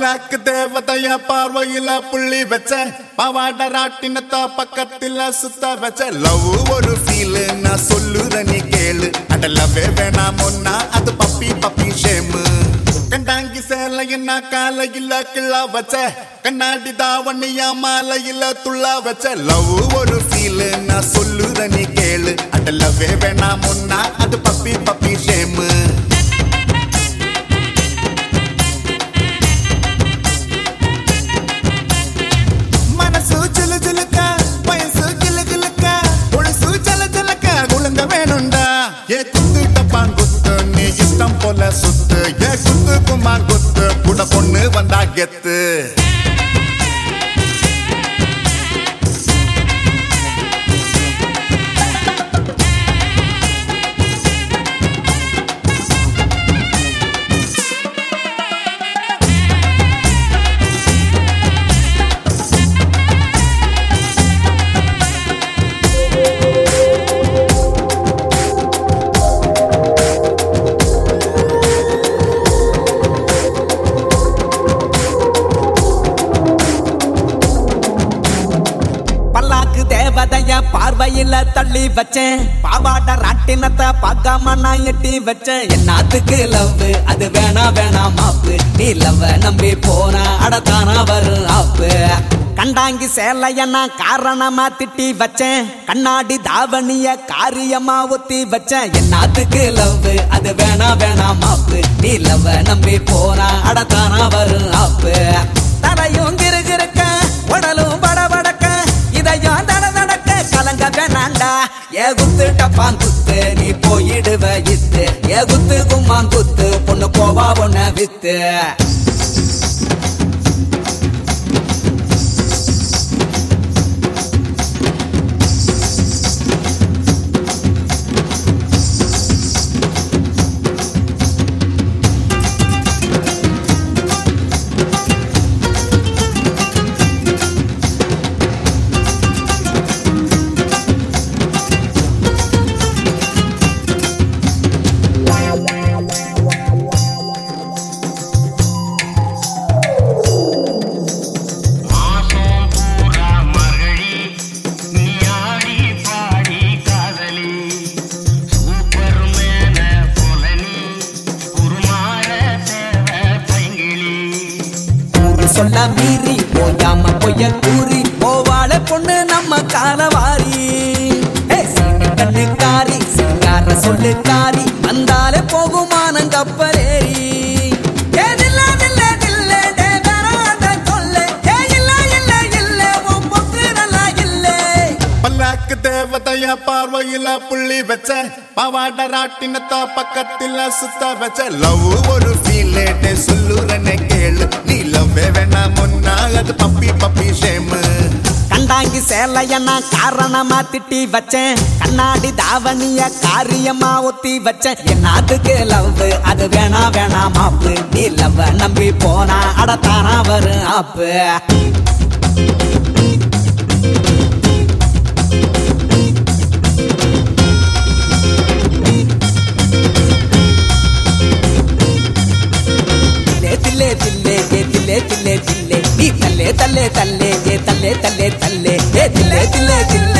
பல்லாக்கு தேவதைய பார்வையில புள்ளி வச்ச பவாட ராட்டினத்தா பக்கத்துல சுத்த வச்ச. லவ் ஒரு ஃபீல் நான் சொல்லுத நீ கேளு. அட லவ்வே வேணாம் ஒன்னா அது பப்பி பப்பி ஷேமு கண்டாங்கி சேலையின்னா காலையில கிள்ளா வச்ச. கண்ணாடி தாவணியா மாலையில துள்ளா வச்ச. லவ் ஒரு ஃபீல் நான் சொல்லுத நீ கேளு. அட லவ்வே வேணாம் ஒன்னா குத்து குத்து நீ இஷ்டம் போல சுத்து. ஏ குத்து குமான் குத்து? கூட பொண்ணு வந்தா கெத்து. பார்வையில தள்ளி வச்சேன். பாவாட ராட்டினத்தை பார்க்காம நான் எட்டி வச்சேன். என்னத்துக்கு லவ் அது வேணா வேணா மாப்பு. நீ லவ் நம்பி போனா அடத்தானா வரும் ஆப்பு. கண்டாங்கி சேலைய நான் காரணமா திட்டி வச்சேன். கண்ணாடி தாவணிய காரியமா ஒத்தி வச்சேன். என்னத்துக்கு லவ் அது வேணா வேணா மாப்பு. நீ லவ் நம்பி போனா அடத்தானா வரும் வேணாண்டா குத்து டப்பான் குத்து நீ போயிடுவ இத்து. ஏ குத்து கும்மான் குத்து பொண்ணு போவா பொண்ண வித்து. சொல்ல மீறி போயாம பொய்ய கூறி போவாள பொண்ணு நம்ம காலவாரி. ஏய், சீனி கண்ணுக்காரி சிங்கார சொல்லுக்காரி வந்தாலே போகுமானம் தேவதைய பார்வையில புள்ளி வச்ச பவாட ராட்டினத்தா பக்கத்துல சுத்த வச்ச. லவ் ஒரு ஃபீல் சொல்லுறனே கேளு. நீ லவ்வே வேணாம் முன்னா அது பப்பி பப்பி ஷேமு கண்டாங்கி சேலைய நான் காரணமா திட்டி வச்சேன். கண்ணாடி தாவணிய காரியமா ஒத்தி வச்சேன். என்னத்துக்கு லவ் அது வேணா வேணா மாப்பு. நீ லவ் நம்பி போனா அடத்தானா வரும் ஆப்பு. తల్లే తల్లే తల్లే దిల్లే దిల్లే దిల్లే